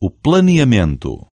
o planeamento.